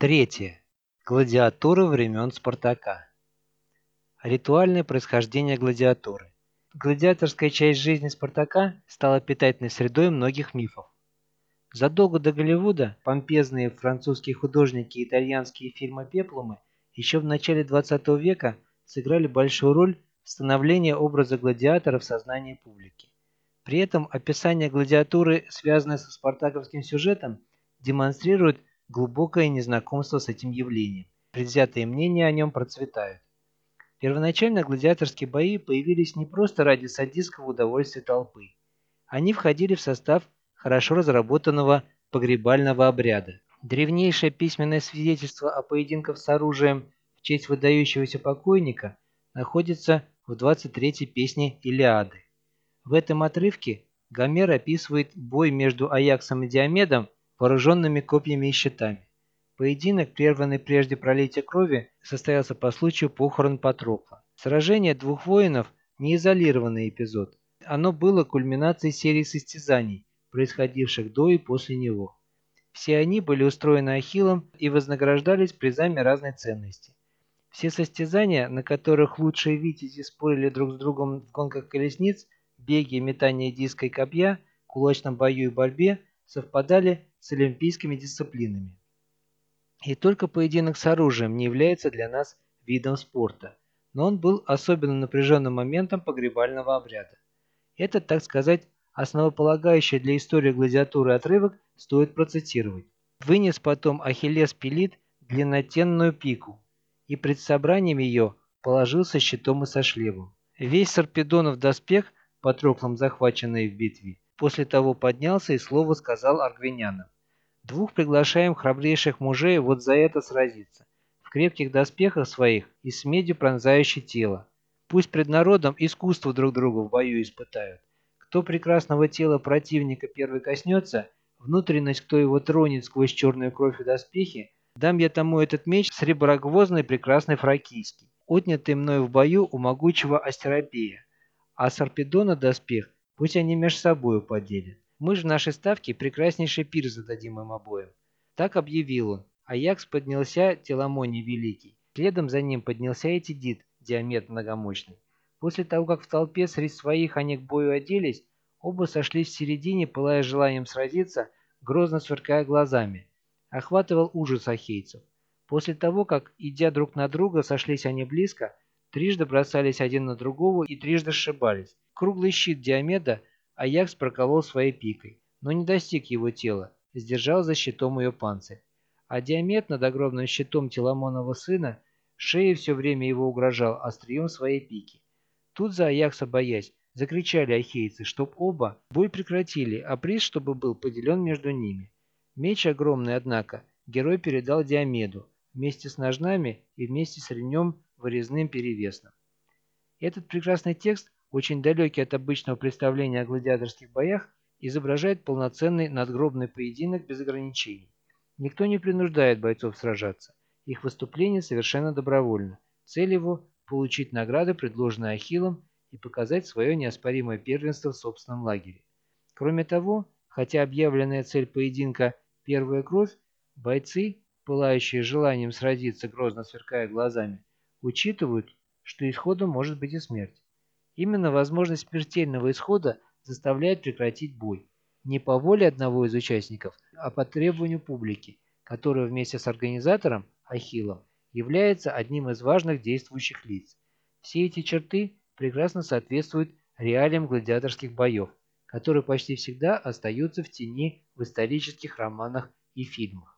Третье. Гладиатура времен Спартака. Ритуальное происхождение гладиатуры. Гладиаторская часть жизни Спартака стала питательной средой многих мифов. Задолго до Голливуда помпезные французские художники и итальянские фильмы «Пеплумы» еще в начале XX века сыграли большую роль в становлении образа гладиатора в сознании публики. При этом описание гладиатуры, связанное со спартаковским сюжетом, демонстрирует глубокое незнакомство с этим явлением. Предвзятые мнения о нем процветают. Первоначально гладиаторские бои появились не просто ради садистского удовольствия толпы. Они входили в состав хорошо разработанного погребального обряда. Древнейшее письменное свидетельство о поединках с оружием в честь выдающегося покойника находится в 23-й песне Илиады. В этом отрывке Гомер описывает бой между Аяксом и Диомедом, вооруженными копьями и щитами. Поединок, прерванный прежде пролития крови, состоялся по случаю похорон Патрокла. Сражение двух воинов – не изолированный эпизод. Оно было кульминацией серии состязаний, происходивших до и после него. Все они были устроены Ахиллом и вознаграждались призами разной ценности. Все состязания, на которых лучшие витязи спорили друг с другом в гонках колесниц, беге, метании диска и копья, кулачном бою и борьбе, совпадали с олимпийскими дисциплинами. И только поединок с оружием не является для нас видом спорта, но он был особенно напряженным моментом погребального обряда. Это, так сказать, Основополагающий для истории гладиатуры отрывок стоит процитировать. Вынес потом Ахиллес Пелит длиннотенную пику, и пред собранием ее положился щитом и со шлемом. Весь Сарпедонов доспех, Патроклом захваченный в битве, после того поднялся и слово сказал аргвинянам. Двух приглашаем храбрейших мужей вот за это сразиться, в крепких доспехах своих и с медью пронзающее тело. Пусть пред народом искусство друг другу в бою испытают. Кто прекрасного тела противника первый коснется, внутренность, кто его тронет сквозь черную кровь и доспехи, дам я тому этот меч с реброгвозной прекрасной фракийский, отнятый мною в бою у могучего Астеропея. А Сарпедона доспех пусть они меж собою поделят. Мы же нашей ставке прекраснейший пир зададим им обоим. Так объявил он. Аякс поднялся, Теламоний Великий. Следом за ним поднялся и Тидит, Диамет Многомощный. После того, как в толпе среди своих они к бою оделись, оба сошлись в середине, пылая желанием сразиться, грозно сверкая глазами. Охватывал ужас ахейцев. После того, как, идя друг на друга, сошлись они близко, трижды бросались один на другого и трижды сшибались. Круглый щит Диомеда Аякс проколол своей пикой, но не достиг его тела, сдержал за щитом ее панцирь. А Диамет над огромным щитом Теламонова сына шеей все время его угрожал острием своей пики. Тут за Аякса боясь, закричали ахейцы, чтоб оба бой прекратили, а приз чтобы был поделен между ними. Меч огромный, однако, герой передал Диомеду, вместе с ножнами и вместе с ремнем вырезным перевесным. Этот прекрасный текст, очень далекий от обычного представления о гладиаторских боях, изображает полноценный надгробный поединок без ограничений. Никто не принуждает бойцов сражаться. Их выступление совершенно добровольно. Цель его получить награды, предложенные Ахиллом, и показать свое неоспоримое первенство в собственном лагере. Кроме того, хотя объявленная цель поединка – первая кровь, бойцы, пылающие желанием сразиться, грозно сверкая глазами, учитывают, что исходом может быть и смерть. Именно возможность смертельного исхода заставляет прекратить бой. Не по воле одного из участников, а по требованию публики, которая вместе с организатором, Ахиллом, является одним из важных действующих лиц. Все эти черты прекрасно соответствуют реалиям гладиаторских боев, которые почти всегда остаются в тени в исторических романах и фильмах.